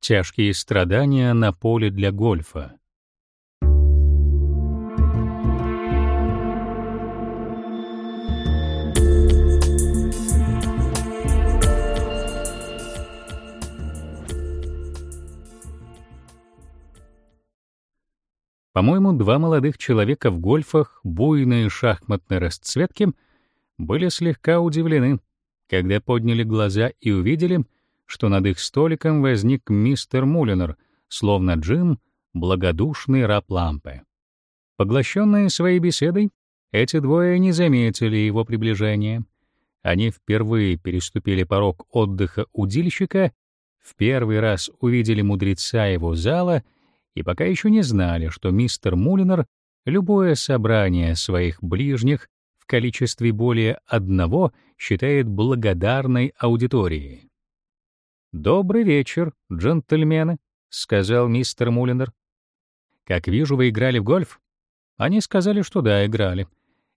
Тяжкие страдания на поле для гольфа. По-моему, два молодых человека в гольфах буйной шахматной расцветки были слегка удивлены, когда подняли глаза и увидели, что над их столиком возник мистер Мулинер, словно Джим, благодушный раб лампы. Поглощенные своей беседой, эти двое не заметили его приближения. Они впервые переступили порог отдыха удильщика, в первый раз увидели мудреца его зала — и пока еще не знали, что мистер Мулинер любое собрание своих ближних в количестве более одного считает благодарной аудиторией. «Добрый вечер, джентльмены», — сказал мистер Мулинер. «Как вижу, вы играли в гольф?» Они сказали, что да, играли.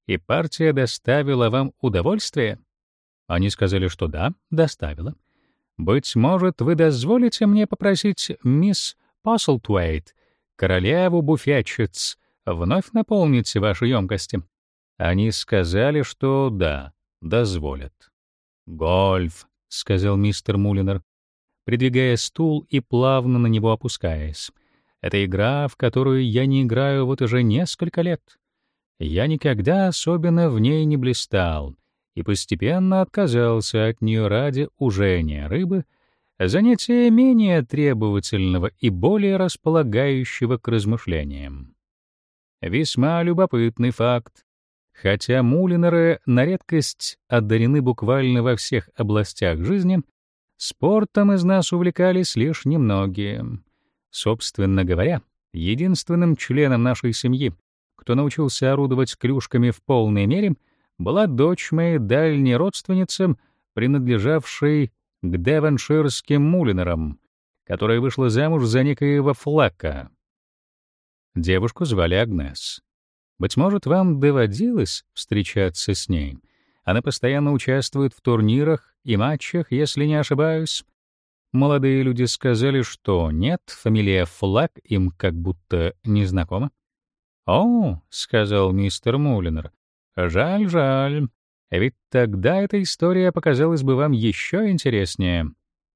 «И партия доставила вам удовольствие?» Они сказали, что да, доставила. «Быть может, вы дозволите мне попросить мисс Постлтуэйт, королеву буфетчиц, вновь наполните ваши емкости. Они сказали, что да, дозволят. «Гольф», — сказал мистер Мулинер, придвигая стул и плавно на него опускаясь. «Это игра, в которую я не играю вот уже несколько лет. Я никогда особенно в ней не блистал и постепенно отказался от нее ради ужения рыбы — занятие менее требовательного и более располагающего к размышлениям. Весьма любопытный факт. Хотя мулинеры на редкость одарены буквально во всех областях жизни, спортом из нас увлекались лишь немногие. Собственно говоря, единственным членом нашей семьи, кто научился орудовать клюшками в полной мере, была дочь моей дальней родственницы, принадлежавшей к девонширским мулинерам, которая вышла замуж за некоего Флака. Девушку звали Агнес. Быть может, вам доводилось встречаться с ней. Она постоянно участвует в турнирах и матчах, если не ошибаюсь. Молодые люди сказали, что нет, фамилия Флак им как будто не знакома. «О», — сказал мистер Мулинер, — «жаль, жаль. Ведь тогда эта история показалась бы вам еще интереснее.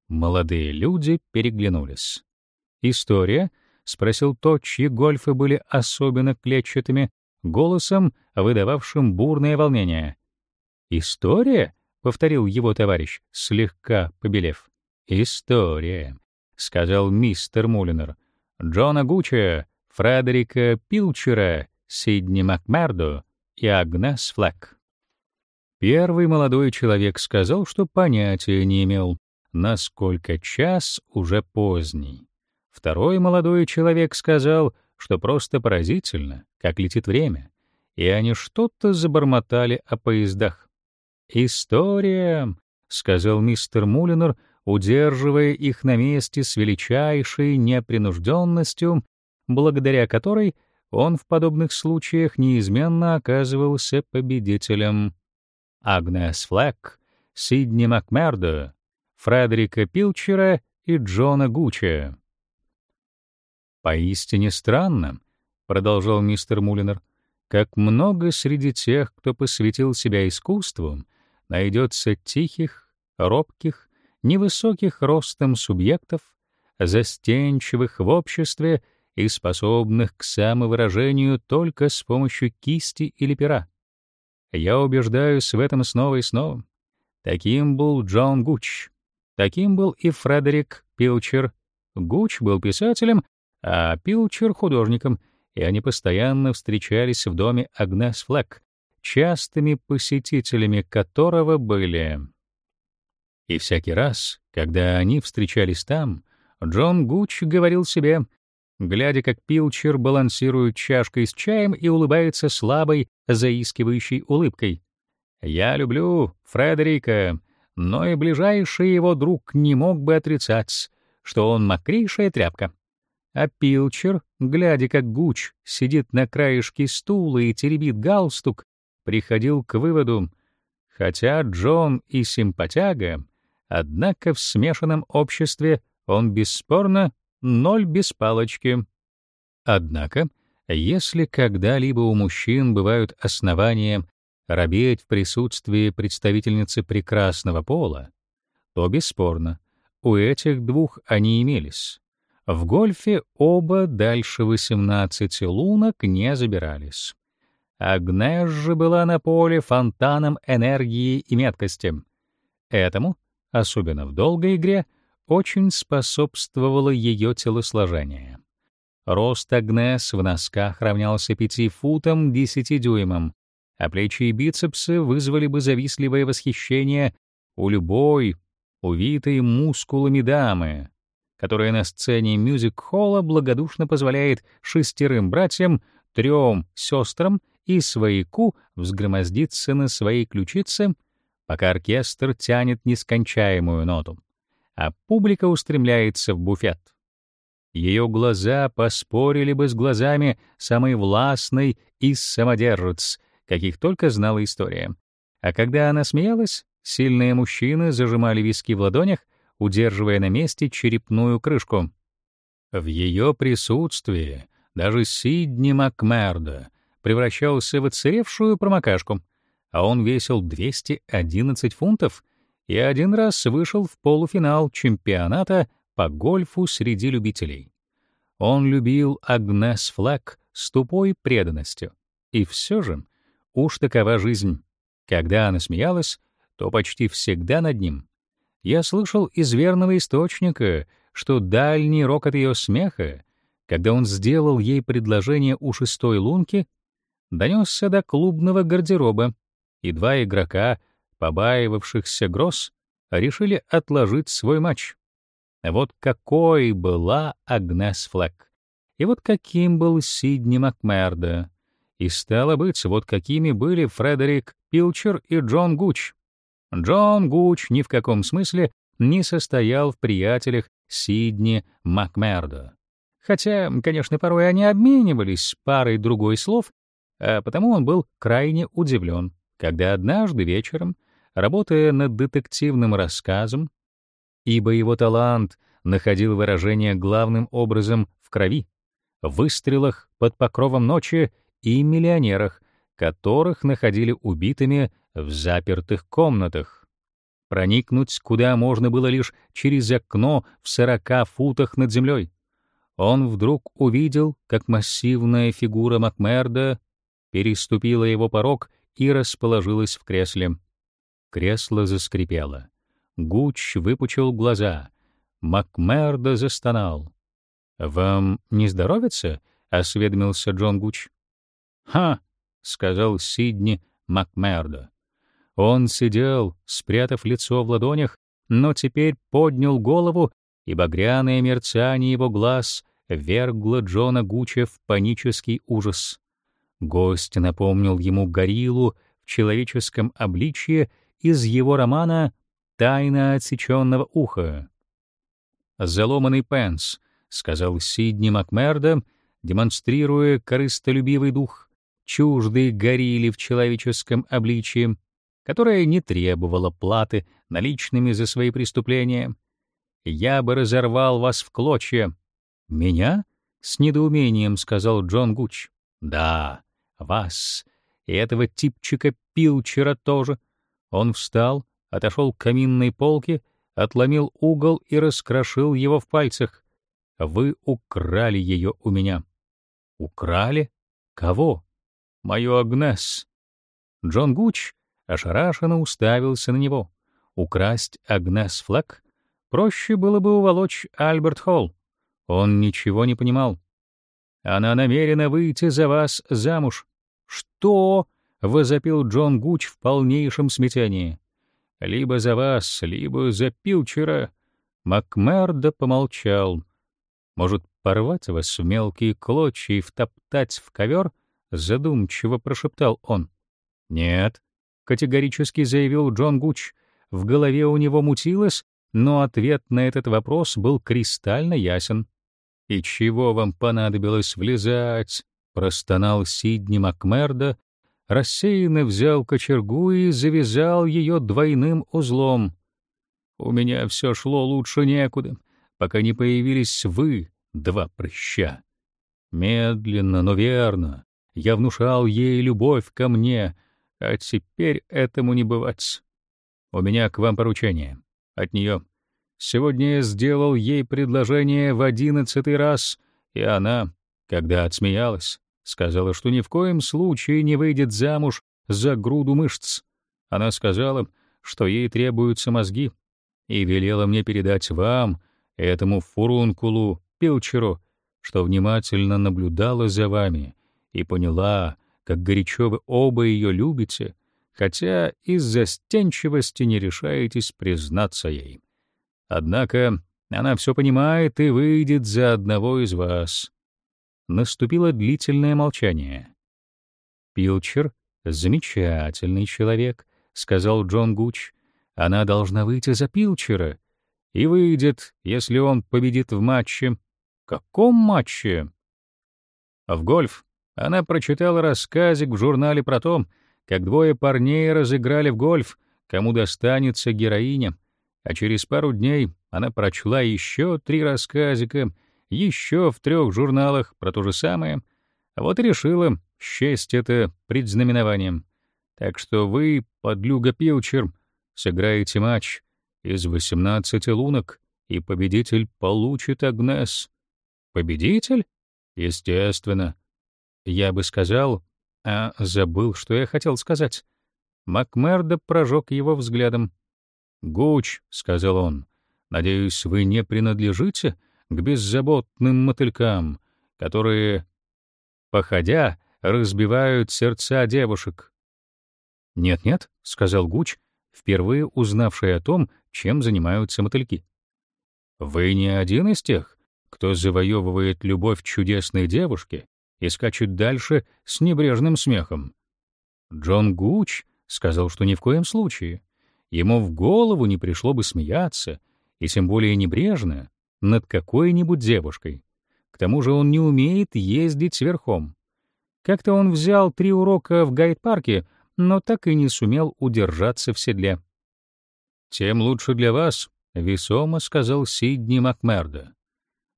Молодые люди переглянулись. История? спросил тот, чьи гольфы были особенно клетчатыми, голосом, выдававшим бурное волнение. История? повторил его товарищ, слегка побелев. История, сказал мистер Мулинер. Джона Гуччи, Фредерика Пилчера, Сидни Макмердо и Агнес Флэк. Первый молодой человек сказал, что понятия не имел, насколько час уже поздний. Второй молодой человек сказал, что просто поразительно, как летит время, и они что-то забормотали о поездах. «История», — сказал мистер Мулинер, удерживая их на месте с величайшей непринужденностью, благодаря которой он в подобных случаях неизменно оказывался победителем. Агнес Флэк, Сидни Макмердо, Фредерика Пилчера и Джона Гуччи. «Поистине странно», — продолжал мистер Мулинер, «как много среди тех, кто посвятил себя искусству, найдется тихих, робких, невысоких ростом субъектов, застенчивых в обществе и способных к самовыражению только с помощью кисти или пера. Я убеждаюсь в этом снова и снова. Таким был Джон Гуч. Таким был и Фредерик Пилчер. Гуч был писателем, а Пилчер — художником, и они постоянно встречались в доме Агнес Флэк, частыми посетителями которого были. И всякий раз, когда они встречались там, Джон Гуч говорил себе — глядя, как Пилчер балансирует чашкой с чаем и улыбается слабой, заискивающей улыбкой. «Я люблю Фредерика, но и ближайший его друг не мог бы отрицать, что он мокрейшая тряпка». А Пилчер, глядя, как Гуч сидит на краешке стула и теребит галстук, приходил к выводу, хотя Джон и симпатяга, однако в смешанном обществе он бесспорно ноль без палочки. Однако, если когда-либо у мужчин бывают основания робеть в присутствии представительницы прекрасного пола, то бесспорно, у этих двух они имелись. В гольфе оба дальше 18 лунок не забирались. Агнеш же была на поле фонтаном энергии и меткости. Этому, особенно в долгой игре, очень способствовало ее телосложение. Рост Агнес в носках равнялся 5 футам 10 дюймам, а плечи и бицепсы вызвали бы завистливое восхищение у любой, увитой мускулами дамы, которая на сцене мюзик-холла благодушно позволяет шестерым братьям, трем сестрам и свояку взгромоздиться на свои ключицы, пока оркестр тянет нескончаемую ноту, а публика устремляется в буфет. Ее глаза поспорили бы с глазами самой властной из самодержец, каких только знала история. А когда она смеялась, сильные мужчины зажимали виски в ладонях, удерживая на месте черепную крышку. В ее присутствии даже Сидни Макмердо превращался в отсыревшую промокашку, а он весил 211 фунтов и один раз вышел в полуфинал чемпионата по гольфу среди любителей. Он любил Агнес Флэк с тупой преданностью. И все же, уж такова жизнь. Когда она смеялась, то почти всегда над ним. Я слышал из верного источника, что дальний рокот ее смеха, когда он сделал ей предложение у шестой лунки, донесся до клубного гардероба, и два игрока, побаивавшихся гроз, решили отложить свой матч. Вот какой была Агнес Флэк. И вот каким был Сидни Макмердо. И стало быть, вот какими были Фредерик Пилчер и Джон Гуч. Джон Гуч ни в каком смысле не состоял в приятелях Сидни Макмердо. Хотя, конечно, порой они обменивались парой другой слов, а потому он был крайне удивлен, когда однажды вечером, работая над детективным рассказом, ибо его талант находил выражение главным образом в крови, выстрелах под покровом ночи и миллионерах, которых находили убитыми в запертых комнатах. Проникнуть куда можно было лишь через окно в сорока футах над землей. Он вдруг увидел, как массивная фигура Макмерда переступила его порог и расположилась в кресле. Кресло заскрипело. Гуч выпучил глаза. Макмердо застонал. «Вам не здоровится?» — осведомился Джон Гуч. «Ха!» — сказал Сидни Макмердо. Он сидел, спрятав лицо в ладонях, но теперь поднял голову, и багряное мерцание его глаз вергло Джона Гуча в панический ужас. Гость напомнил ему гориллу в человеческом обличье из его романа тайна отсеченного уха. «Заломанный пенс», — сказал Сидни Макмердо, демонстрируя корыстолюбивый дух, чуждый горилле в человеческом обличии, которая не требовала платы наличными за свои преступления. «Я бы разорвал вас в клочья». «Меня?» — с недоумением сказал Джон Гуч. «Да, вас. И этого типчика Пилчера тоже». Он встал, отошел к каминной полке, отломил угол и раскрошил его в пальцах. Вы украли ее у меня. Украли? Кого? Мою Агнес. Джон Гуч ошарашенно уставился на него. Украсть Агнес Флэк? Проще было бы уволочь Альберт Холл. Он ничего не понимал. Она намерена выйти за вас замуж. Что? — возопил Джон Гуч в полнейшем смятении. Либо за вас, либо за Пилчера. Макмердо помолчал. Может, порвать вас в мелкие клочья и втоптать в ковер? Задумчиво прошептал он. Нет, категорически заявил Джон Гуч. В голове у него мутилось, но ответ на этот вопрос был кристально ясен. «И чего вам понадобилось влезать?» — простонал Сидни Макмердо, рассеянно взял кочергу и завязал ее двойным узлом. У меня все шло лучше некуда. пока не появились вы, два прыща. Медленно, но верно, я внушал ей любовь ко мне, а теперь этому не бывать. У меня к вам поручение. От нее. Сегодня я сделал ей предложение в одиннадцатый раз, и она, когда отсмеялась, сказала, что ни в коем случае не выйдет замуж за груду мышц. Она сказала, что ей требуются мозги, и велела мне передать вам, этому фурункулу, Пилчеру, что внимательно наблюдала за вами и поняла, как горячо вы оба ее любите, хотя из застенчивости не решаетесь признаться ей. Однако она все понимает и выйдет за одного из вас. Наступило длительное молчание. Пилчер — замечательный человек, — сказал Джон Гуч. Она должна выйти за Пилчера и выйдет, если он победит в матче. Каком матче? В гольф. Она прочитала рассказик в журнале про то, как двое парней разыграли в гольф, кому достанется героиня, а через пару дней она прочла еще три рассказика, еще в трех журналах про то же самое, а вот и решила счесть это предзнаменованием. Так что вы, подлюга Пилчер, сыграете матч из 18 лунок, и победитель получит Агнес. Победитель? Естественно. Я бы сказал, а забыл, что я хотел сказать. Макмердо прожег его взглядом. «Гуч», — сказал он, — «надеюсь, вы не принадлежите к беззаботным мотылькам, которые, походя, разбивают сердца девушек». «Нет-нет», — сказал Гуч, впервые узнавший о том, чем занимаются мотыльки. «Вы не один из тех, кто завоевывает любовь чудесной девушки и скачет дальше с небрежным смехом. Джон Гуч сказал, что ни в коем случае. Ему в голову не пришло бы смеяться, и тем более небрежно, над какой-нибудь девушкой. К тому же он не умеет ездить верхом. Как-то он взял три урока в гайд-парке, но так и не сумел удержаться в седле. «Тем лучше для вас», — весомо сказал Сидни Макмердо.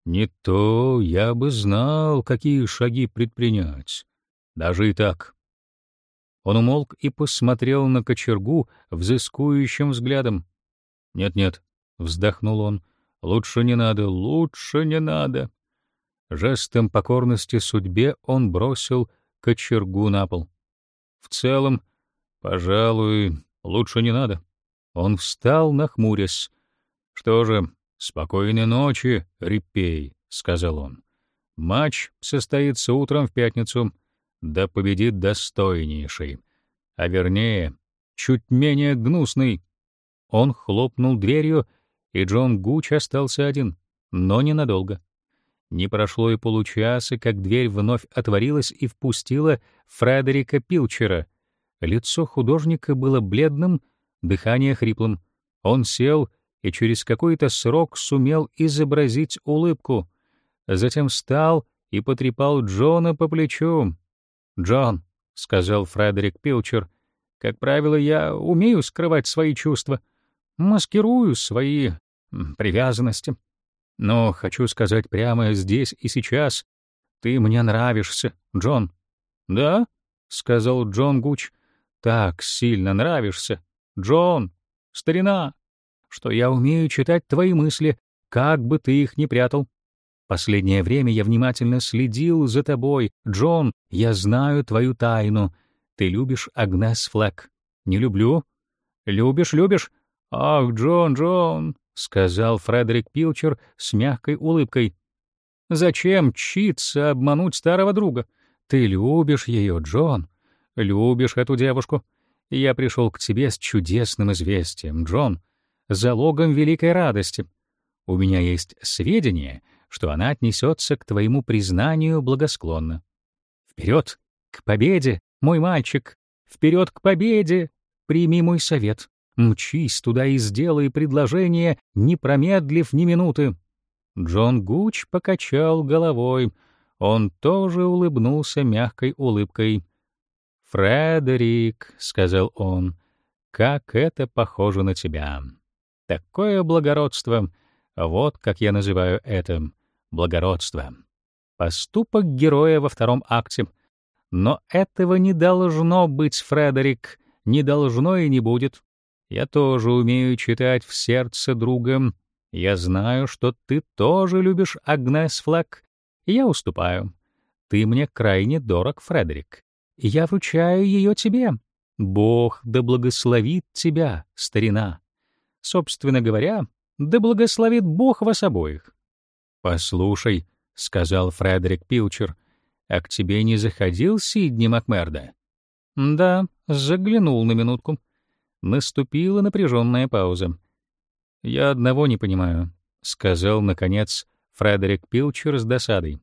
Не то я бы знал, какие шаги предпринять. Даже и так. Он умолк и посмотрел на кочергу взыскующим взглядом. «Нет-нет», — вздохнул он, — «лучше не надо, лучше не надо». Жестом покорности судьбе он бросил кочергу на пол. «В целом, пожалуй, лучше не надо». Он встал, нахмурясь. «Что же, «Спокойной ночи, Рипей», — сказал он. «Матч состоится утром в пятницу. Да победит достойнейший. А вернее, чуть менее гнусный». Он хлопнул дверью, и Джон Гуч остался один, но ненадолго. Не прошло и получаса, как дверь вновь отворилась и впустила Фредерика Пилчера. Лицо художника было бледным, дыхание хриплым. Он сел и через какой-то срок сумел изобразить улыбку. Затем встал и потрепал Джона по плечу. «Джон», — сказал Фредерик Пилчер, — «как правило, я умею скрывать свои чувства, маскирую свои привязанности. Но хочу сказать прямо здесь и сейчас, ты мне нравишься, Джон». «Да?» — сказал Джон Гуч. «Так сильно нравишься. Джон, старина!» что я умею читать твои мысли, как бы ты их ни прятал. Последнее время я внимательно следил за тобой. Джон, я знаю твою тайну. Ты любишь Агнес Флэк. Не люблю? Любишь, любишь? Ах, Джон, Джон, — сказал Фредерик Пилчер с мягкой улыбкой. Зачем читься обмануть старого друга? Ты любишь ее, Джон. Любишь эту девушку. Я пришел к тебе с чудесным известием, Джон залогом великой радости. У меня есть сведения, что она отнесется к твоему признанию благосклонно. Вперед, к победе, мой мальчик! Вперед к победе! Прими мой совет. Мчись туда и сделай предложение, не промедлив ни минуты. Джон Гуч покачал головой. Он тоже улыбнулся мягкой улыбкой. «Фредерик», — сказал он, — «как это похоже на тебя». Такое благородство. Вот как я называю это благородство. Поступок героя во втором акте. Но этого не должно быть, Фредерик, не должно и не будет. Я тоже умею читать в сердце друга. Я знаю, что ты тоже любишь Агнес Флэк. Я уступаю. Ты мне крайне дорог, Фредерик. Я вручаю ее тебе. Бог да благословит тебя, старина. Собственно говоря, да благословит Бог вас обоих. Послушай, сказал Фредерик Пилчер, а к тебе не заходил Сидни Макмерда? Да, заглянул на минутку. Наступила напряженная пауза. Я одного не понимаю, сказал наконец Фредерик Пилчер с досадой.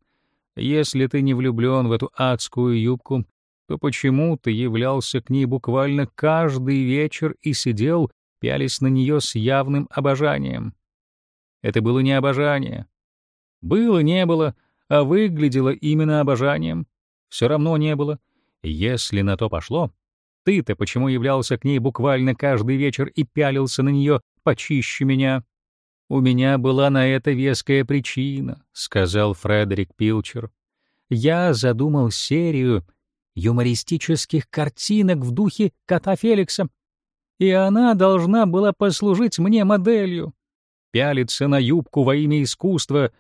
Если ты не влюблен в эту адскую юбку, то почему ты являлся к ней буквально каждый вечер и сидел, пялись на нее с явным обожанием? Это было не обожание. Было, не было, а выглядело именно обожанием. Все равно не было. Если на то пошло, ты-то почему являлся к ней буквально каждый вечер и пялился на нее почище меня? У меня была на это веская причина, сказал Фредерик Пилчер. Я задумал серию юмористических картинок в духе кота Феликса, и она должна была послужить мне моделью. Пялиться на юбку во имя искусства,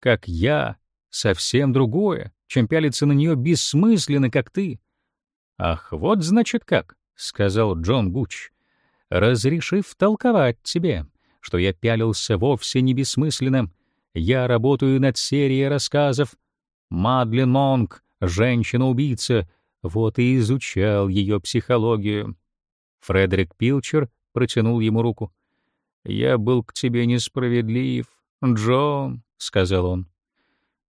как я, совсем другое, чем пялиться на нее бессмысленно, как ты. Ах, вот значит как, сказал Джон Гуч, разрешив толковать тебе, что я пялился вовсе не бессмысленно. Я работаю над серией рассказов Мадлен Монк, женщина-убийца, вот и изучал ее психологию. Фредерик Пилчер протянул ему руку. «Я был к тебе несправедлив, Джон», — сказал он.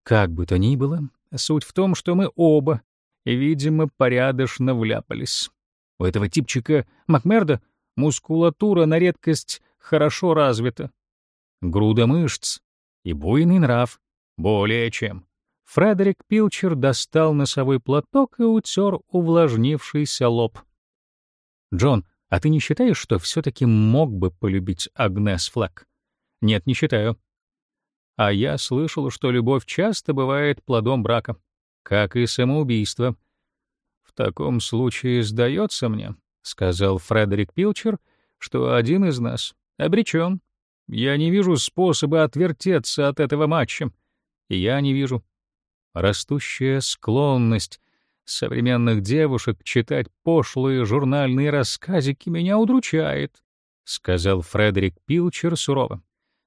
«Как бы то ни было, суть в том, что мы оба, видимо, порядочно вляпались. У этого типчика Макмерда мускулатура на редкость хорошо развита. Груда мышц и буйный нрав, более чем. Фредерик Пилчер достал носовой платок и утер увлажнившийся лоб. «Джон, а ты не считаешь, что все-таки мог бы полюбить Агнес Флэк?» «Нет, не считаю». «А я слышал, что любовь часто бывает плодом брака, как и самоубийство». «В таком случае сдается мне», — сказал Фредерик Пилчер, «что один из нас обречен. Я не вижу способа отвертеться от этого матча. Я не вижу, растущая склонность современных девушек читать пошлые журнальные рассказики меня удручает, сказал Фредерик Пилчер сурово.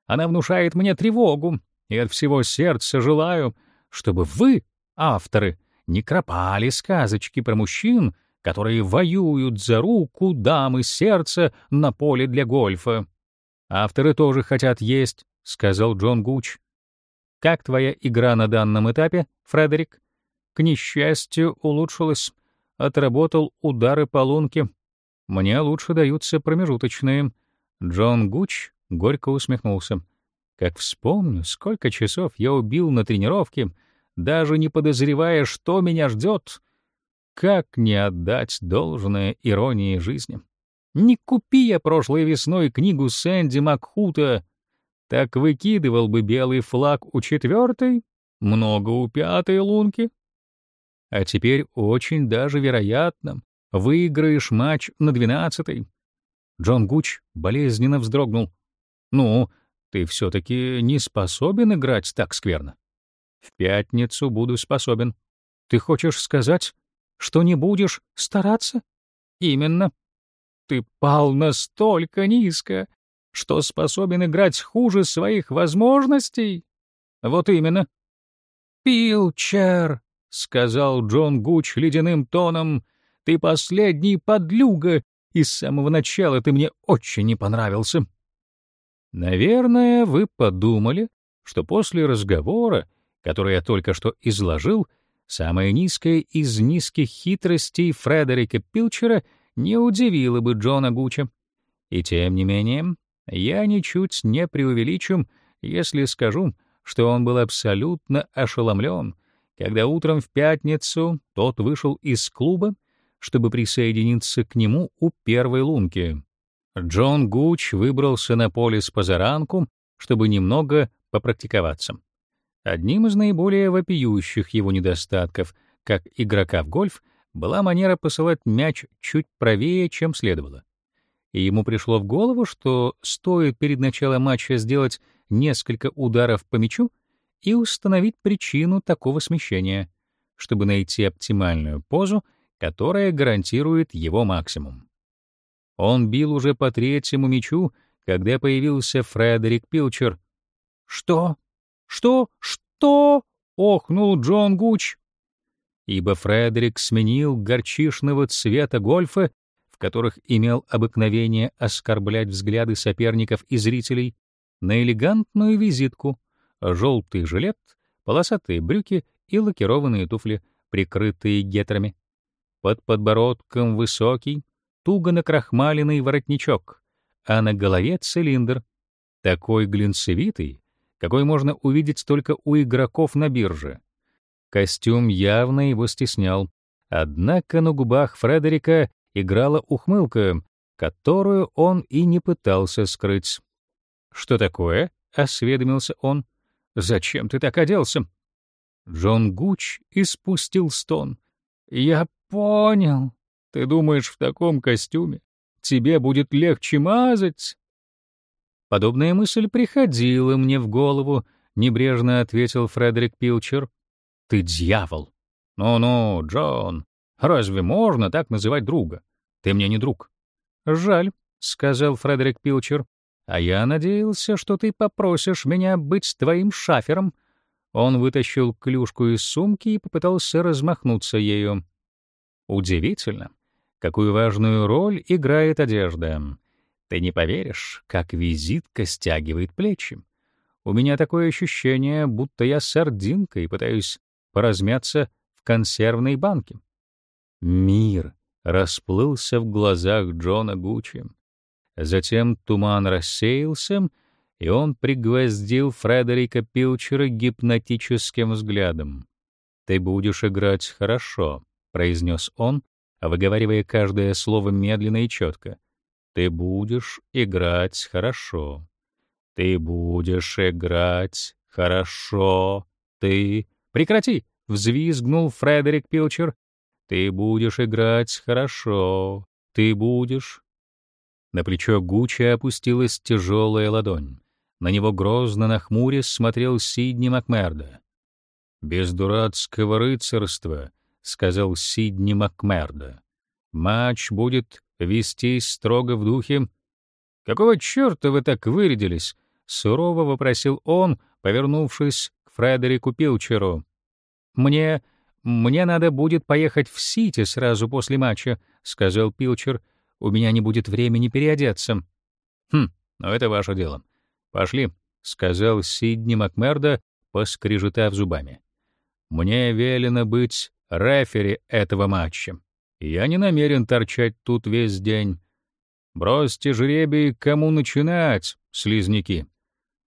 Она внушает мне тревогу, и от всего сердца желаю, чтобы вы, авторы, не кропали сказочки про мужчин, которые воюют за руку дамы сердца на поле для гольфа. Авторы тоже хотят есть, сказал Джон Гуч. Как твоя игра на данном этапе, Фредерик? К несчастью, улучшилась. Отработал удары по лунке. Мне лучше даются промежуточные. Джон Гуч горько усмехнулся. Как вспомню, сколько часов я убил на тренировке, даже не подозревая, что меня ждет. Как не отдать должное иронии жизни? Не купи я прошлой весной книгу Сэнди Макхута так выкидывал бы белый флаг у четвертой, много у пятой лунки. А теперь очень даже вероятно, выиграешь матч на двенадцатой. Джон Гуч болезненно вздрогнул. «Ну, ты все-таки не способен играть так скверно?» «В пятницу буду способен. Ты хочешь сказать, что не будешь стараться?» «Именно. Ты пал настолько низко, что способен играть хуже своих возможностей? Вот именно. «Пилчер», — сказал Джон Гуч ледяным тоном, — «ты последний подлюга, и с самого начала ты мне очень не понравился». Наверное, вы подумали, что после разговора, который я только что изложил, самая низкая из низких хитростей Фредерика Пилчера не удивила бы Джона Гуча. И тем не менее, я ничуть не преувеличу, если скажу, что он был абсолютно ошеломлен, когда утром в пятницу тот вышел из клуба, чтобы присоединиться к нему у первой лунки. Джон Гуч выбрался на поле с позаранку, чтобы немного попрактиковаться. Одним из наиболее вопиющих его недостатков, как игрока в гольф, была манера посылать мяч чуть правее, чем следовало. И ему пришло в голову, что стоит перед началом матча сделать несколько ударов по мячу и установить причину такого смещения, чтобы найти оптимальную позу, которая гарантирует его максимум. Он бил уже по третьему мячу, когда появился Фредерик Пилчер. «Что? Что? Что?» — охнул Джон Гуч. Ибо Фредерик сменил горчишного цвета гольфа, в которых имел обыкновение оскорблять взгляды соперников и зрителей, на элегантную визитку — желтый жилет, полосатые брюки и лакированные туфли, прикрытые гетрами. Под подбородком высокий, туго накрахмаленный воротничок, а на голове цилиндр, такой глинцевитый, какой можно увидеть только у игроков на бирже. Костюм явно его стеснял, однако на губах Фредерика играла ухмылка, которую он и не пытался скрыть. «Что такое?» — осведомился он. «Зачем ты так оделся?» Джон Гуч испустил стон. «Я понял. Ты думаешь, в таком костюме тебе будет легче мазать?» Подобная мысль приходила мне в голову, небрежно ответил Фредерик Пилчер. «Ты дьявол!» «Ну-ну, Джон, разве можно так называть друга? Ты мне не друг». «Жаль», — сказал Фредерик Пилчер. «А я надеялся, что ты попросишь меня быть твоим шафером». Он вытащил клюшку из сумки и попытался размахнуться ею. Удивительно, какую важную роль играет одежда. Ты не поверишь, как визитка стягивает плечи. У меня такое ощущение, будто я сардинка и пытаюсь поразмяться в консервной банке. Мир расплылся в глазах Джона Гуччи. Затем туман рассеялся, и он пригвоздил Фредерика Пилчера гипнотическим взглядом. «Ты будешь играть хорошо», — произнес он, выговаривая каждое слово медленно и четко. «Ты будешь играть хорошо. Ты будешь играть хорошо. Ты...» «Прекрати!» — взвизгнул Фредерик Пилчер. «Ты будешь играть хорошо. Ты будешь...» На плечо Гуччи опустилась тяжелая ладонь. На него грозно нахмурясь смотрел Сидни Макмерда. «Без дурацкого рыцарства», — сказал Сидни Макмерда. «Матч будет вестись строго в духе...» «Какого черта вы так вырядились?» — сурово вопросил он, повернувшись к Фредерику Пилчеру. «Мне... мне надо будет поехать в Сити сразу после матча», — сказал Пилчер. У меня не будет времени переодеться. Хм, ну это ваше дело. Пошли, сказал Сидни Макмерда, поскрежетав зубами. Мне велено быть рефери этого матча. Я не намерен торчать тут весь день. Бросьте жребий, кому начинать, слизняки.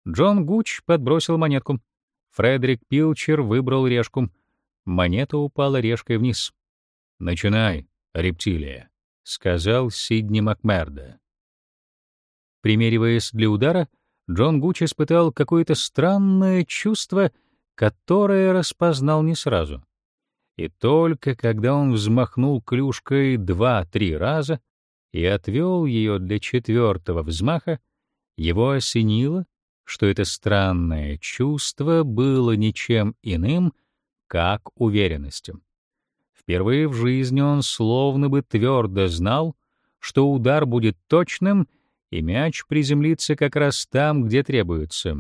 Джон Гуч подбросил монетку. Фредерик Пилчер выбрал решку. Монета упала решкой вниз. Начинай, рептилия. — сказал Сидни Макмерда. Примериваясь для удара, Джон Гуч испытал какое-то странное чувство, которое распознал не сразу. И только когда он взмахнул клюшкой два-три раза и отвел ее для четвертого взмаха, его осенило, что это странное чувство было ничем иным, как уверенностью. Впервые в жизни он словно бы твердо знал, что удар будет точным, и мяч приземлится как раз там, где требуется.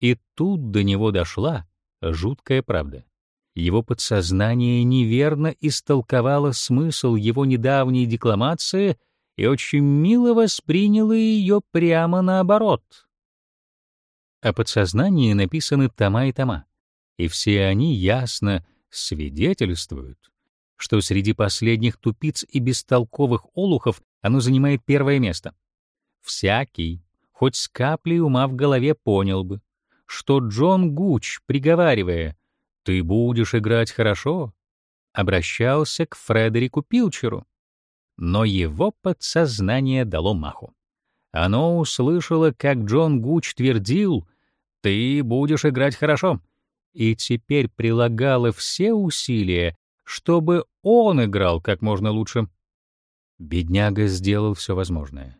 И тут до него дошла жуткая правда. Его подсознание неверно истолковало смысл его недавней декламации и очень мило восприняло ее прямо наоборот. О подсознании написаны тома и тома, и все они ясно свидетельствуют, что среди последних тупиц и бестолковых олухов оно занимает первое место. Всякий, хоть с каплей ума в голове, понял бы, что Джон Гуч, приговаривая «ты будешь играть хорошо», обращался к Фредерику Пилчеру, но его подсознание дало маху. Оно услышало, как Джон Гуч твердил «Ты будешь играть хорошо», и теперь прилагало все усилия, чтобы он играл как можно лучше. Бедняга сделал все возможное.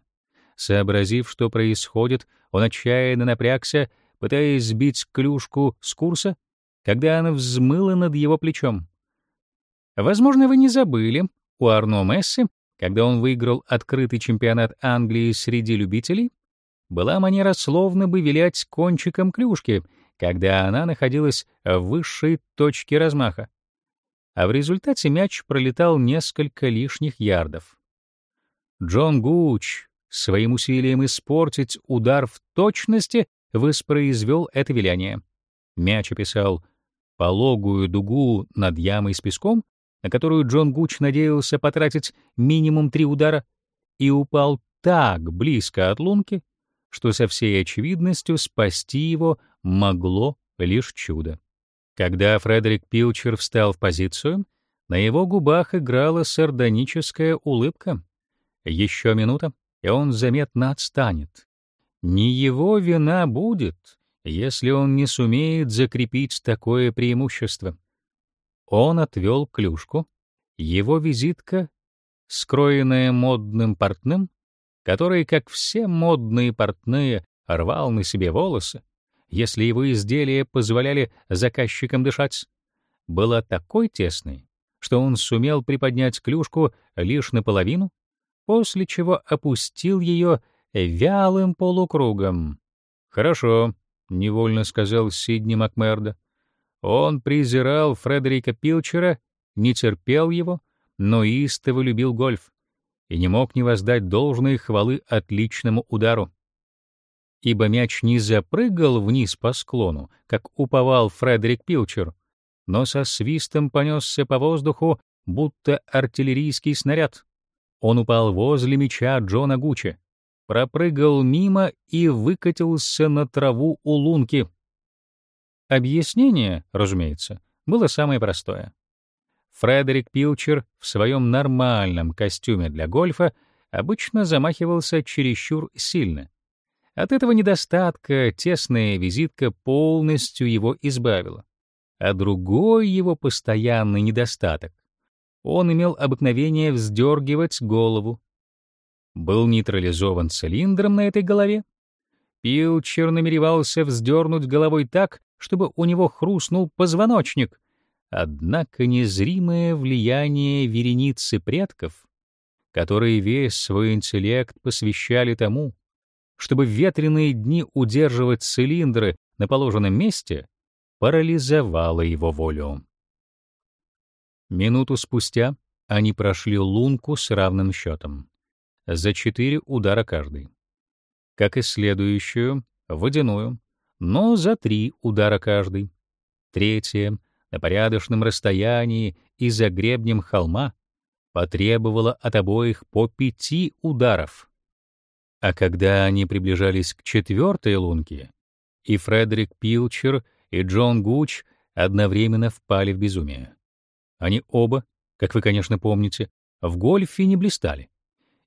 Сообразив, что происходит, он отчаянно напрягся, пытаясь сбить клюшку с курса, когда она взмыла над его плечом. Возможно, вы не забыли, у Арно Месси, когда он выиграл открытый чемпионат Англии среди любителей, была манера словно бы вилять кончиком клюшки, когда она находилась в высшей точке размаха. А в результате мяч пролетал несколько лишних ярдов. Джон Гуч своим усилием испортить удар в точности воспроизвел это виляние. Мяч описал пологую дугу над ямой с песком, на которую Джон Гуч надеялся потратить минимум три удара, и упал так близко от лунки, что со всей очевидностью спасти его могло лишь чудо. Когда Фредерик Пилчер встал в позицию, на его губах играла сардоническая улыбка. Еще минута, и он заметно отстанет. Не его вина будет, если он не сумеет закрепить такое преимущество. Он отвел клюшку. Его визитка, скроенная модным портным, который, как все модные портные, рвал на себе волосы, если его изделия позволяли заказчикам дышать, была такой тесной, что он сумел приподнять клюшку лишь наполовину, после чего опустил ее вялым полукругом. «Хорошо», — невольно сказал Сидни Макмердо. Он презирал Фредерика Пилчера, не терпел его, но истово любил гольф и не мог не воздать должной хвалы отличному удару. Ибо мяч не запрыгал вниз по склону, как уповал Фредерик Пилчер, но со свистом понесся по воздуху, будто артиллерийский снаряд. Он упал возле мяча Джона Гуччи, пропрыгал мимо и выкатился на траву у лунки. Объяснение, разумеется, было самое простое. Фредерик Пилчер в своем нормальном костюме для гольфа обычно замахивался чересчур сильно. От этого недостатка тесная визитка полностью его избавила. А другой его постоянный недостаток — он имел обыкновение вздергивать голову. Был нейтрализован цилиндром на этой голове. Пилчер намеревался вздернуть головой так, чтобы у него хрустнул позвоночник. Однако незримое влияние вереницы предков, которые весь свой интеллект посвящали тому, чтобы в ветреные дни удерживать цилиндры на положенном месте, парализовало его волю. Минуту спустя они прошли лунку с равным счетом. За четыре удара каждый. Как и следующую, водяную, но за три удара каждый. Третье, на порядочном расстоянии и за гребнем холма, потребовало от обоих по пяти ударов. А когда они приближались к четвертой лунке, и Фредерик Пилчер, и Джон Гуч одновременно впали в безумие. Они оба, как вы, конечно, помните, в гольфе не блистали.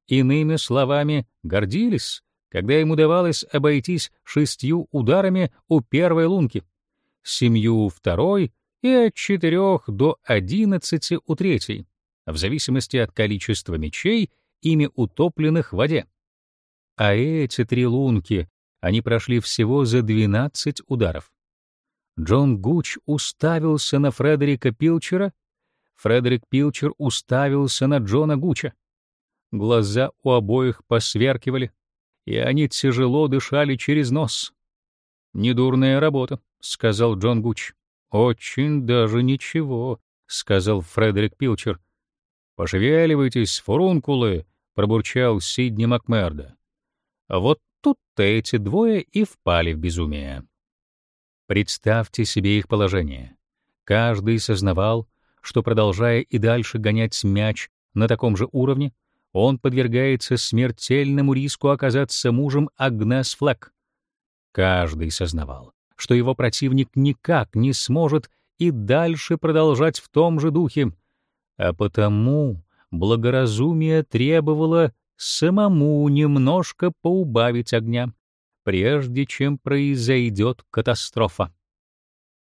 Иными словами, гордились когда им удавалось обойтись шестью ударами у первой лунки, семью у второй и от четырех до одиннадцати у третьей, в зависимости от количества мечей, ими утопленных в воде. А эти три лунки они прошли всего за 12 ударов. Джон Гуч уставился на Фредерика Пилчера, Фредерик Пилчер уставился на Джона Гуча. Глаза у обоих посверкивали, и они тяжело дышали через нос. «Недурная работа», — сказал Джон Гуч. «Очень даже ничего», — сказал Фредерик Пилчер. «Пошевеливайтесь, фурункулы», — пробурчал Сидни Макмерда. Вот тут-то эти двое и впали в безумие. Представьте себе их положение. Каждый сознавал, что, продолжая и дальше гонять мяч на таком же уровне, он подвергается смертельному риску оказаться мужем Агнес Флэк. Каждый сознавал, что его противник никак не сможет и дальше продолжать в том же духе, а потому благоразумие требовало самому немножко поубавить огня, прежде чем произойдет катастрофа.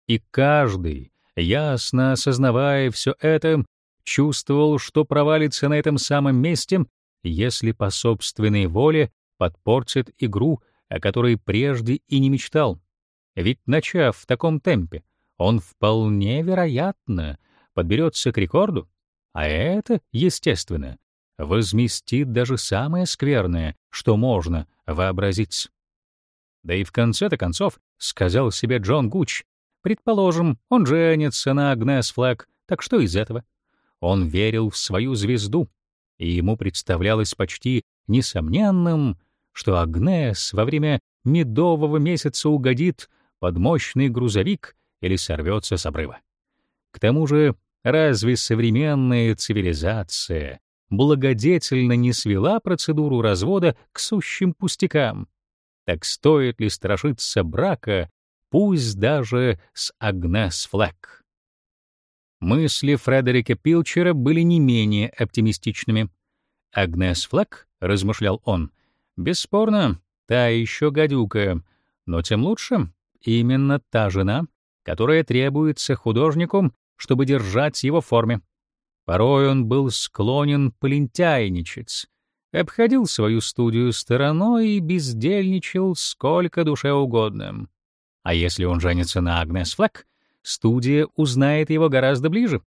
И каждый, ясно осознавая все это, чувствовал, что провалится на этом самом месте, если по собственной воле подпортит игру, о которой прежде и не мечтал. Ведь, начав в таком темпе, он вполне вероятно подберется к рекорду, а это, естественно, возместит даже самое скверное, что можно вообразить. Да и в конце-то концов, сказал себе Джон Гуч, предположим, он женится на Агнес Флэг, так что из этого? Он верил в свою звезду, и ему представлялось почти несомненным, что Агнес во время медового месяца угодит под мощный грузовик или сорвется с обрыва. К тому же, разве современная цивилизация благодетельно не свела процедуру развода к сущим пустякам? Так стоит ли страшиться брака, пусть даже с Агнес Флэк? Мысли Фредерика Пилчера были не менее оптимистичными. Агнес Флэк, размышлял он, бесспорно, та еще гадюка, но тем лучше, именно та жена, которая требуется художнику, чтобы держать его в форме. Порой он был склонен полентяйничать, обходил свою студию стороной и бездельничал сколько душе угодно. А если он женится на Агнес Флэк, студия узнает его гораздо ближе.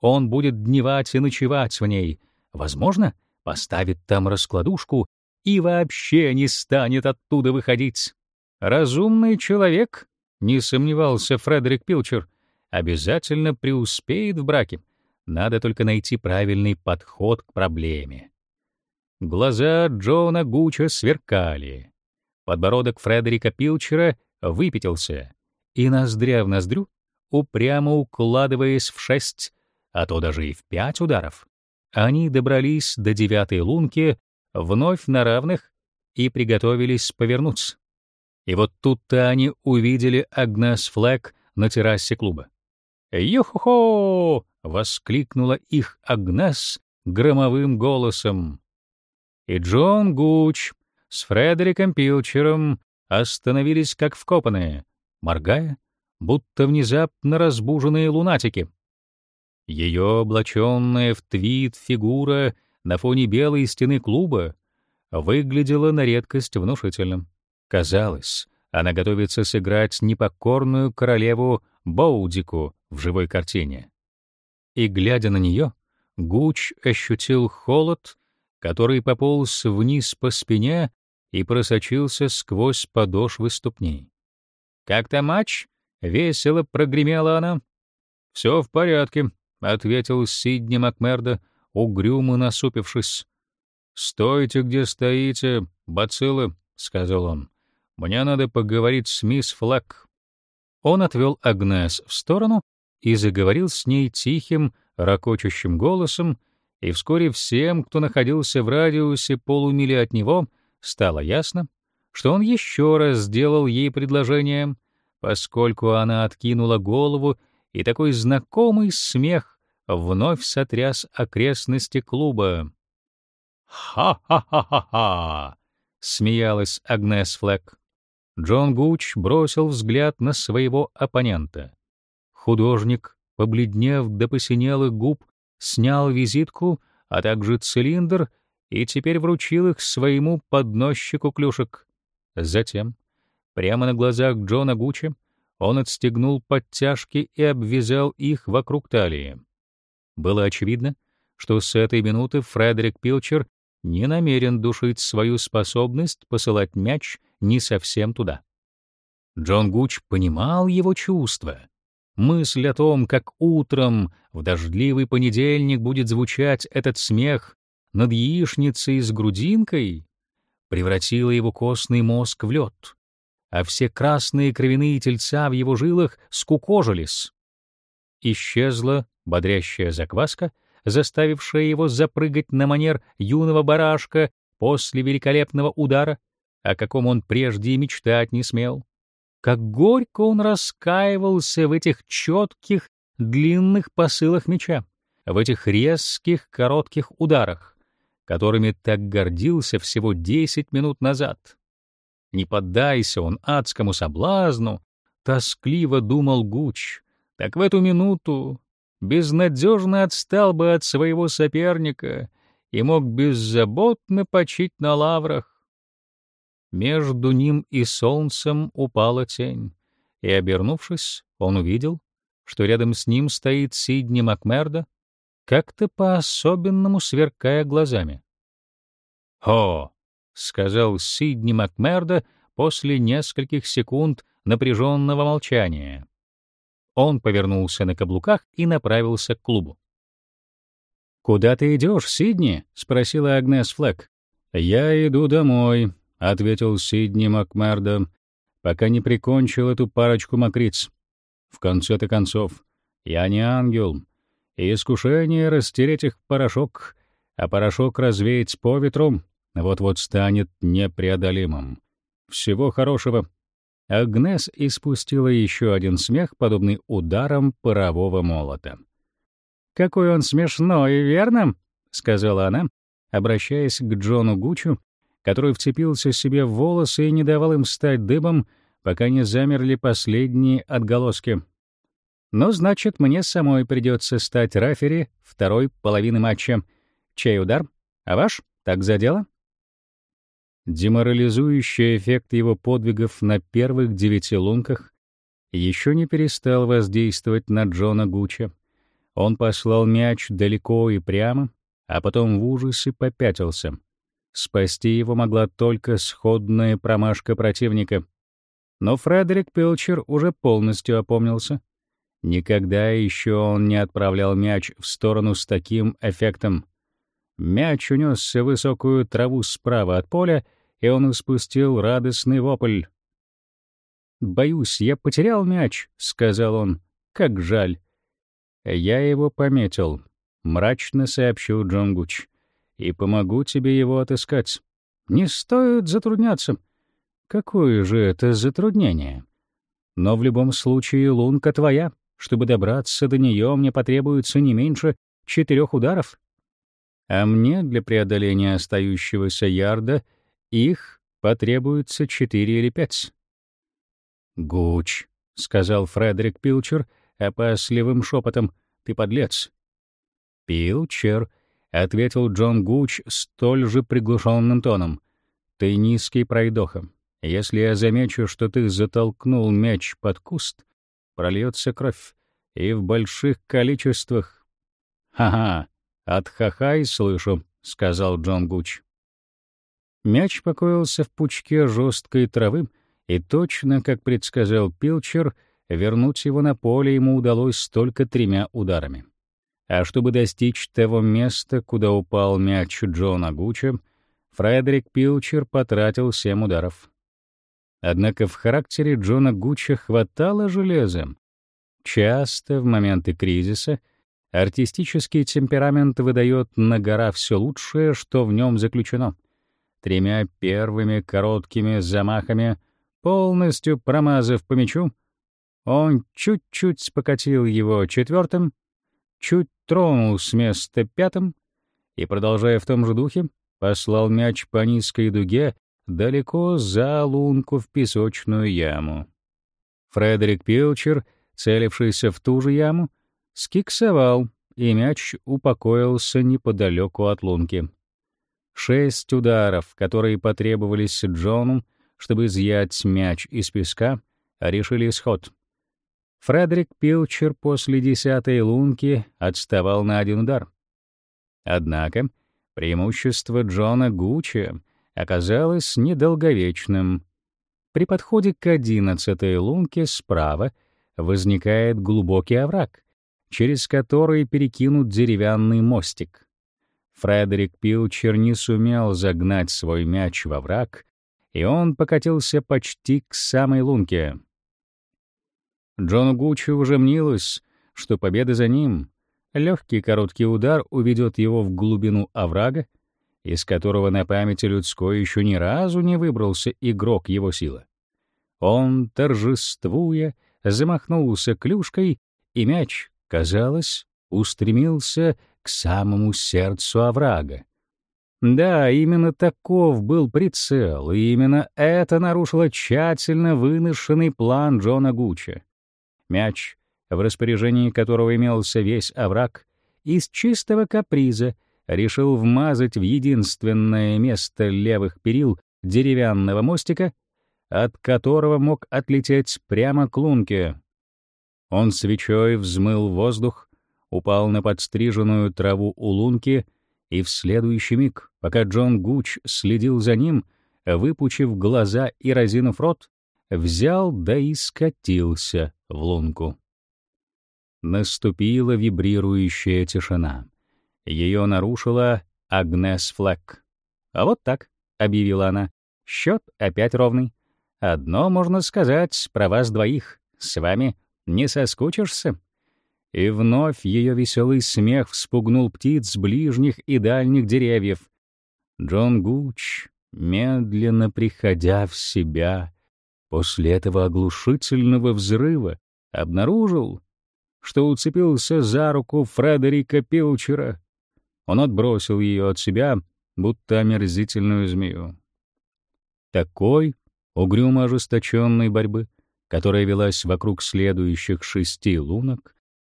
Он будет дневать и ночевать в ней. Возможно, поставит там раскладушку и вообще не станет оттуда выходить. Разумный человек, не сомневался Фредерик Пилчер, обязательно преуспеет в браке. Надо только найти правильный подход к проблеме. Глаза Джона Гуча сверкали. Подбородок Фредерика Пилчера выпятился, и ноздря в ноздрю, упрямо укладываясь в шесть, а то даже и в пять ударов, они добрались до девятой лунки вновь на равных и приготовились повернуться. И вот тут-то они увидели Агнес Флэк на террасе клуба. «Йо-хо-хо!» — воскликнула их Агнес громовым голосом. И Джон Гуч с Фредериком Пилчером остановились как вкопанные, моргая, будто внезапно разбуженные лунатики. Ее облаченная в твит фигура на фоне белой стены клуба выглядела на редкость внушительным. Казалось, она готовится сыграть непокорную королеву Боудику в живой картине. И, глядя на нее, Гуч ощутил холод, который пополз вниз по спине и просочился сквозь подошвы ступней. «Как-то матч?» — весело прогремела она. «Все в порядке», — ответил Сидни Макмердо, угрюмо насупившись. «Стойте, где стоите, бациллы», — сказал он. Мне надо поговорить с мисс Флэк. Он отвел Агнес в сторону и заговорил с ней тихим, ракочущим голосом, и вскоре всем, кто находился в радиусе полумили от него, стало ясно, что он еще раз сделал ей предложение, поскольку она откинула голову, и такой знакомый смех вновь сотряс окрестности клуба. «Ха-ха-ха-ха-ха!» — смеялась Агнес Флэк. Джон Гуч бросил взгляд на своего оппонента. Художник, побледнев до посинелых губ, снял визитку, а также цилиндр и теперь вручил их своему подносчику клюшек. Затем, прямо на глазах Джона Гуча, он отстегнул подтяжки и обвязал их вокруг талии. Было очевидно, что с этой минуты Фредерик Пилчер не намерен душить свою способность посылать мяч не совсем туда. Джон Гуч понимал его чувства. Мысль о том, как утром в дождливый понедельник будет звучать этот смех над яичницей с грудинкой, превратила его костный мозг в лед, а все красные кровяные тельца в его жилах скукожились. Исчезла бодрящая закваска, заставившая его запрыгать на манер юного барашка после великолепного удара, о каком он прежде и мечтать не смел. Как горько он раскаивался в этих четких, длинных посылах меча, в этих резких, коротких ударах, которыми так гордился всего 10 минут назад. Не поддайся он адскому соблазну, тоскливо думал Гуч. Так в эту минуту безнадежно отстал бы от своего соперника и мог беззаботно почить на лаврах. Между ним и солнцем упала тень, и, обернувшись, он увидел, что рядом с ним стоит Сидни Макмерда, как-то по-особенному сверкая глазами. «О!» — сказал Сидни Макмерда после нескольких секунд напряженного молчания. Он повернулся на каблуках и направился к клубу. «Куда ты идешь, Сидни?» — спросила Агнес Флэк. «Я иду домой», — ответил Сидни Макмердо, «пока не прикончил эту парочку мокриц. В конце-то концов, я не ангел, и искушение растереть их порошок, а порошок развеять по ветру вот-вот станет непреодолимым. Всего хорошего». Агнес испустила еще один смех, подобный ударам парового молота. «Какой он смешной, верно?» — сказала она, обращаясь к Джону Гучу, который вцепился себе в волосы и не давал им стать дыбом, пока не замерли последние отголоски. «Ну, значит, мне самой придется стать рафери второй половины матча. Чей удар? А ваш? Так за дело?» Деморализующий эффект его подвигов на первых девяти лунках еще не перестал воздействовать на Джона Гуча. Он послал мяч далеко и прямо, а потом в ужасе попятился. Спасти его могла только сходная промашка противника. Но Фредерик Пилчер уже полностью опомнился. Никогда еще он не отправлял мяч в сторону с таким эффектом. Мяч унесся высокую траву справа от поля, и он испустил радостный вопль. «Боюсь, я потерял мяч», — сказал он. «Как жаль». «Я его пометил», — мрачно сообщил Джон Гуч. «И помогу тебе его отыскать. Не стоит затрудняться». «Какое же это затруднение?» «Но в любом случае лунка твоя. Чтобы добраться до нее, мне потребуется не меньше четырех ударов. А мне для преодоления остающегося ярда их потребуется четыре или пять». «Гуч», — сказал Фредерик Пилчер, опасливым шепотом, — «ты подлец». «Пилчер», — ответил Джон Гуч столь же приглушенным тоном, — «ты низкий пройдоха. Если я замечу, что ты затолкнул мяч под куст, прольется кровь, и в больших количествах. «Ха-ха, от хахай слышу», — сказал Джон Гуч. Мяч покоился в пучке жесткой травы, и точно, как предсказал Пилчер, вернуть его на поле ему удалось только тремя ударами. А чтобы достичь того места, куда упал мяч Джона Гуча, Фредерик Пилчер потратил семь ударов. Однако в характере Джона Гуча хватало железа. Часто в моменты кризиса артистический темперамент выдает на гора все лучшее, что в нем заключено. Тремя первыми короткими замахами, полностью промазав по мячу, он чуть-чуть покатил его четвертым, чуть тронул с места пятым и, продолжая в том же духе, послал мяч по низкой дуге далеко за лунку в песочную яму. Фредерик Пилчер, целившийся в ту же яму, скиксовал, и мяч упокоился неподалеку от лунки. Шесть ударов, которые потребовались Джону, чтобы изъять мяч из песка, решили исход. Фредерик Пилчер после десятой лунки отставал на один удар. Однако преимущество Джона Гуччи оказалось недолговечным. При подходе к одиннадцатой лунке справа возникает глубокий овраг, через который перекинут деревянный мостик. Фредерик Пилчер не сумел загнать свой мяч во враг, и он покатился почти к самой лунке. Джону Гуччи уже мнилось, что победа за ним. Легкий короткий удар уведет его в глубину оврага, из которого на памяти людской еще ни разу не выбрался игрок его силы. Он, торжествуя, замахнулся клюшкой, и мяч, казалось, устремился к самому сердцу оврага. Да, именно таков был прицел, и именно это нарушило тщательно выношенный план Джона Гуччи. Мяч, в распоряжении которого имелся весь овраг, из чистого каприза решил вмазать в единственное место левых перил деревянного мостика, от которого мог отлететь прямо к лунке. Он свечой взмыл воздух, упал на подстриженную траву у лунки, и в следующий миг, пока Джон Гуч следил за ним, выпучив глаза и разинув рот, взял да и скатился в лунку. Наступила вибрирующая тишина. Ее нарушила Агнес Флэк. «А вот так», — объявила она, — «счет опять ровный. Одно можно сказать про вас двоих. С вами не соскучишься?» И вновь ее веселый смех вспугнул птиц ближних и дальних деревьев. Джон Гуч, медленно приходя в себя, после этого оглушительного взрыва обнаружил, что уцепился за руку Фредерика Пилчера. Он отбросил ее от себя, будто омерзительную змею. Такой угрюмо ожесточенной борьбы, которая велась вокруг следующих шести лунок,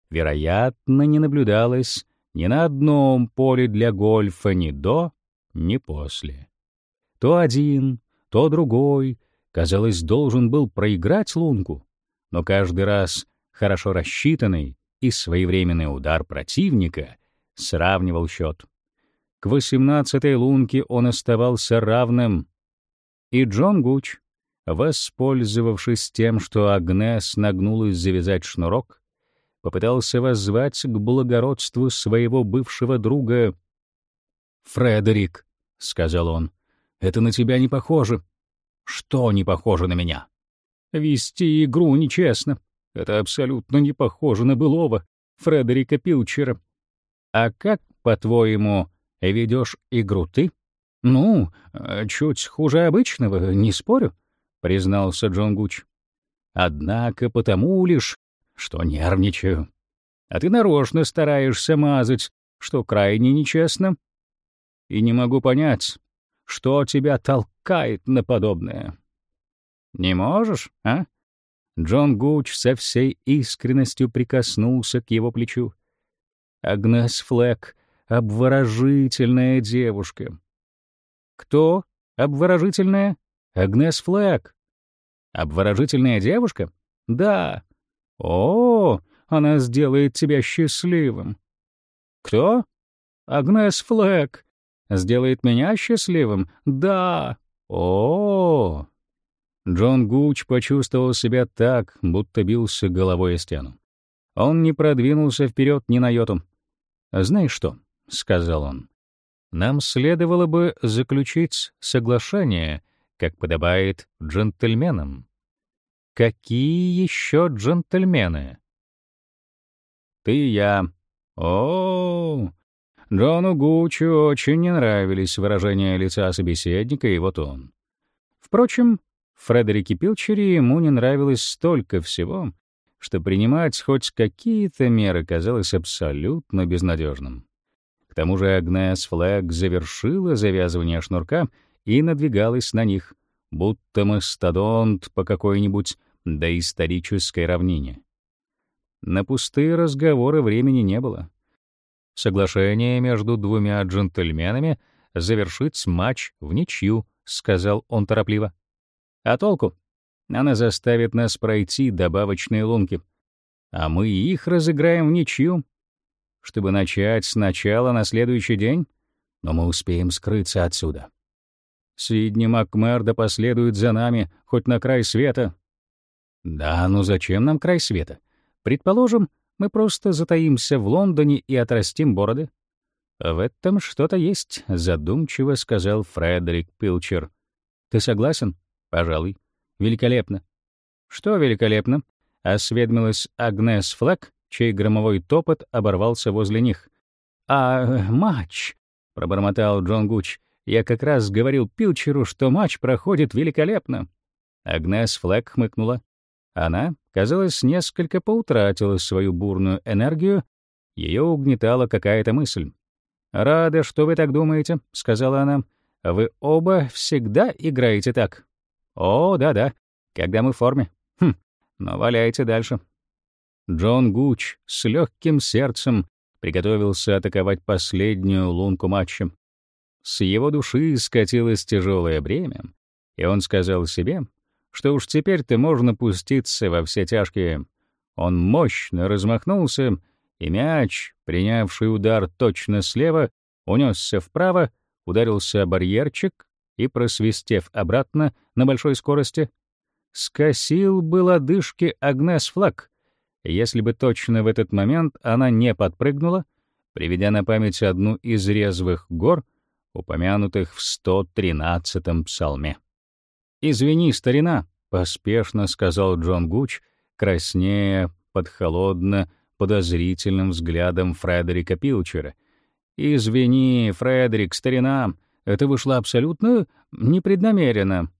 вероятно, не наблюдалось ни на одном поле для гольфа ни до, ни после. То один, то другой, казалось, должен был проиграть лунку, но каждый раз хорошо рассчитанный и своевременный удар противника сравнивал счет. К восемнадцатой лунке он оставался равным, и Джон Гуч, воспользовавшись тем, что Агнес нагнулась завязать шнурок, попытался воззвать к благородству своего бывшего друга. «Фредерик», — сказал он, — «это на тебя не похоже». «Что не похоже на меня?» «Вести игру нечестно. Это абсолютно не похоже на былого Фредерика Пилчера. А как, по-твоему, ведешь игру ты? Ну, чуть хуже обычного, не спорю, признался Джон Гуч. Однако потому лишь, что нервничаю. А ты нарочно стараешься мазать, что крайне нечестно. И не могу понять, что тебя толкает на подобное. Не можешь, а? Джон Гуч со всей искренностью прикоснулся к его плечу. Агнес Флэк — обворожительная девушка. Кто обворожительная? Агнес Флэк. Обворожительная девушка? Да. О, она сделает тебя счастливым. Кто? Агнес Флэк. Сделает меня счастливым? Да. О, Джон Гуч почувствовал себя так, будто бился головой о стену. Он не продвинулся вперед ни на йоту. «Знаешь что?» — сказал он. «Нам следовало бы заключить соглашение, как подобает джентльменам». «Какие еще джентльмены?» «Ты и я». О, -о, -о, Джону Гучу очень не нравились выражения лица собеседника и вот он. Впрочем, Фредерике Пилчери ему не нравилось столько всего, что принимать хоть какие-то меры казалось абсолютно безнадежным. К тому же Агнес Флэг завершила завязывание шнурка и надвигалась на них, будто мастодонт по какой-нибудь доисторической равнине. На пустые разговоры времени не было. Соглашение между двумя джентльменами завершить матч в ничью, сказал он торопливо. А толку? Она заставит нас пройти добавочные лунки. А мы их разыграем в ничью, чтобы начать сначала на следующий день, но мы успеем скрыться отсюда. Сидни Макмерда последует за нами хоть на край света. Да, ну зачем нам край света? Предположим, мы просто затаимся в Лондоне и отрастим бороды. В этом что-то есть, задумчиво сказал Фредерик Пилчер. Ты согласен? Пожалуй. Великолепно. Что великолепно? Осведомилась Агнес Флэк, чей громовой топот оборвался возле них. А матч, пробормотал Джон Гуч. Я как раз говорил Пилчеру, что матч проходит великолепно. Агнес Флэк хмыкнула. Она, казалось, несколько поутратила свою бурную энергию, ее угнетала какая-то мысль. «Рада, что вы так думаете», — сказала она. «Вы оба всегда играете так». «О, да-да, когда мы в форме. Хм, но валяйте дальше». Джон Гуч с легким сердцем приготовился атаковать последнюю лунку матча. С его души скатилось тяжелое бремя, и он сказал себе, что уж теперь-то можно пуститься во все тяжкие. Он мощно размахнулся, и мяч, принявший удар точно слева, унесся вправо, ударился о барьерчик и, просвистев обратно на большой скорости, скосил бы лодыжки Агнес Флаг, если бы точно в этот момент она не подпрыгнула, приведя на память одну из резвых гор, упомянутых в 113-м псалме. «Извини, старина», — поспешно сказал Джон Гуч, краснея под холодно подозрительным взглядом Фредерика Пилчера. «Извини, Фредерик, старина, это вышло абсолютно непреднамеренно».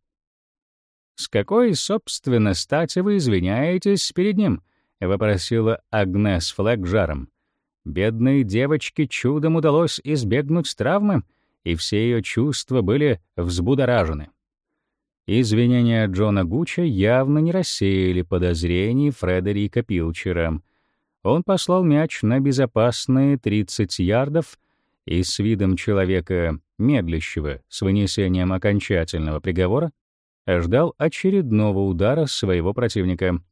«С какой, собственно, стати вы извиняетесь перед ним?» — вопросила Агнес Флэг жаром. Бедной девочке чудом удалось избегнуть травмы, и все ее чувства были взбудоражены. Извинения Джона Гуча явно не рассеяли подозрений Фредерика Пилчера. Он послал мяч на безопасные 30 ярдов и с видом человека, медлящего с вынесением окончательного приговора, ждал очередного удара своего противника —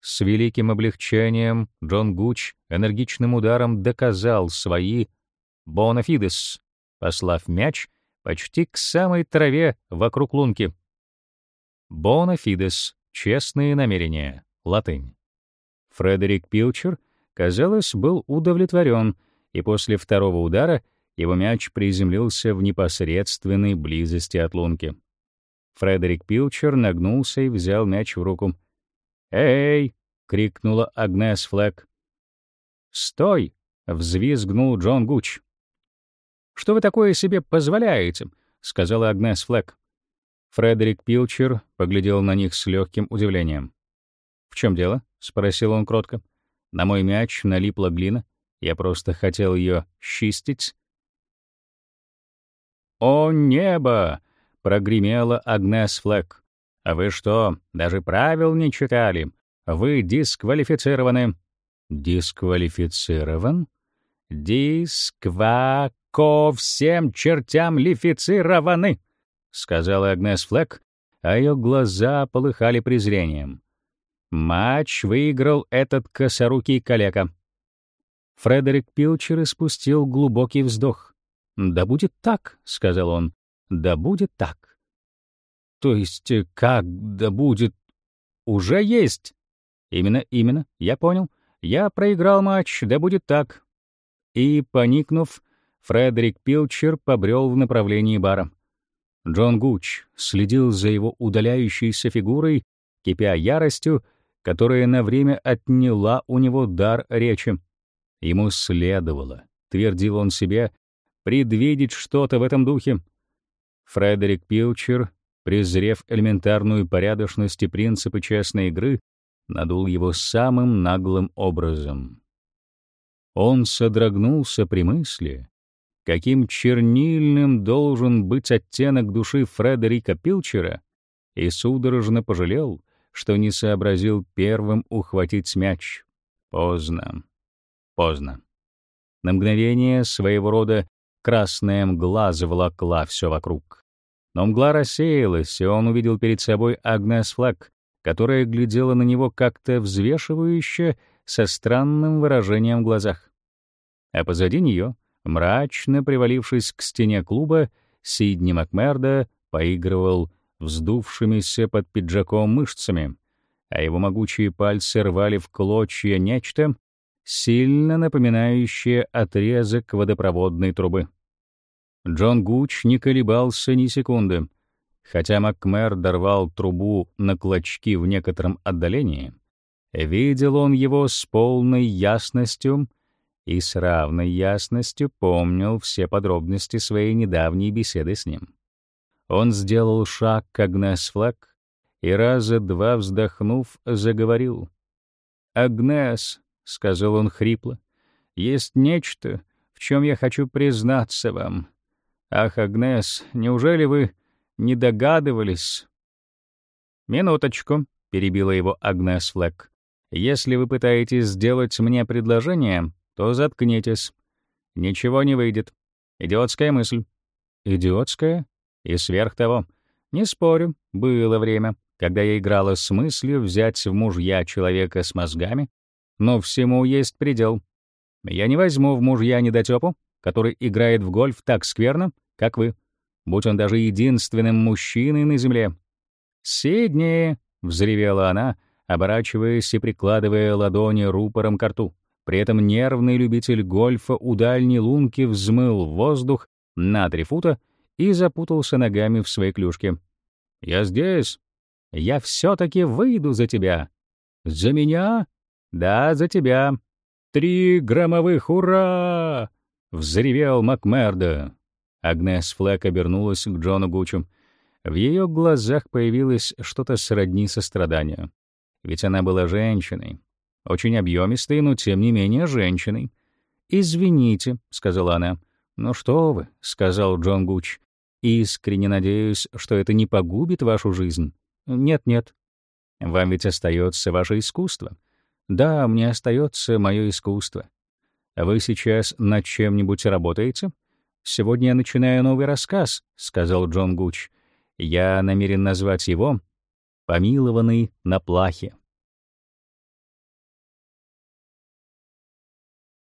с великим облегчением Джон Гуч энергичным ударом доказал свои «бонафидес», послав мяч почти к самой траве вокруг лунки. «Бонафидес» — честные намерения, латынь. Фредерик Пилчер, казалось, был удовлетворен, и после второго удара его мяч приземлился в непосредственной близости от лунки. Фредерик Пилчер нагнулся и взял мяч в руку — «Эй!» — крикнула Агнес Флэк. «Стой!» — взвизгнул Джон Гуч. «Что вы такое себе позволяете?» — сказала Агнес Флэк. Фредерик Пилчер поглядел на них с легким удивлением. «В чем дело?» — спросил он кротко. «На мой мяч налипла глина. Я просто хотел ее чистить». «О небо!» — прогремела Агнес Флэк. А вы что, даже правил не читали? Вы дисквалифицированы. Дисквалифицирован? Дисквако всем чертям лифицированы, сказала Агнес Флэк, а ее глаза полыхали презрением. Матч выиграл этот косорукий калека. Фредерик Пилчер испустил глубокий вздох. «Да будет так», — сказал он, — «да будет так». То есть э, как да будет? Уже есть. Именно, именно, я понял. Я проиграл матч, да будет так. И, поникнув, Фредерик Пилчер побрел в направлении бара. Джон Гуч следил за его удаляющейся фигурой, кипя яростью, которая на время отняла у него дар речи. Ему следовало, твердил он себе, предвидеть что-то в этом духе. Фредерик Пилчер презрев элементарную порядочность и принципы честной игры, надул его самым наглым образом. Он содрогнулся при мысли, каким чернильным должен быть оттенок души Фредерика Пилчера, и судорожно пожалел, что не сообразил первым ухватить мяч. Поздно. Поздно. На мгновение своего рода красная мгла заволокла все вокруг. Но мгла рассеялась, и он увидел перед собой Агнес Флаг, которая глядела на него как-то взвешивающе, со странным выражением в глазах. А позади нее, мрачно привалившись к стене клуба, Сидни Макмерда поигрывал вздувшимися под пиджаком мышцами, а его могучие пальцы рвали в клочья нечто, сильно напоминающее отрезок водопроводной трубы. Джон Гуч не колебался ни секунды. Хотя Макмер дорвал трубу на клочки в некотором отдалении, видел он его с полной ясностью и с равной ясностью помнил все подробности своей недавней беседы с ним. Он сделал шаг к Агнес Флэк и раза два вздохнув, заговорил. «Агнес», — сказал он хрипло, — «есть нечто, в чем я хочу признаться вам. Ах, Агнес, неужели вы не догадывались?» «Минуточку», — перебила его Агнес Флэк. «Если вы пытаетесь сделать мне предложение, то заткнитесь. Ничего не выйдет. Идиотская мысль». «Идиотская? И сверх того. Не спорю, было время, когда я играла с мыслью взять в мужья человека с мозгами, но всему есть предел. Я не возьму в мужья недотёпу, который играет в гольф так скверно, как вы, будь он даже единственным мужчиной на земле. «Сидни!» — взревела она, оборачиваясь и прикладывая ладони рупором к рту. При этом нервный любитель гольфа у дальней лунки взмыл в воздух на три фута и запутался ногами в своей клюшке. «Я здесь. Я все-таки выйду за тебя». «За меня?» «Да, за тебя». «Три громовых ура!» — взревел Макмердо. Агнес Флэк обернулась к Джону Гучу. В ее глазах появилось что-то сродни состраданию. Ведь она была женщиной. Очень объемистой, но тем не менее женщиной. «Извините», — сказала она. «Ну что вы», — сказал Джон Гуч. «Искренне надеюсь, что это не погубит вашу жизнь». «Нет-нет. Вам ведь остается ваше искусство». «Да, мне остается мое искусство». «Вы сейчас над чем-нибудь работаете?» «Сегодня я начинаю новый рассказ», — сказал Джон Гуч. «Я намерен назвать его «Помилованный на плахе».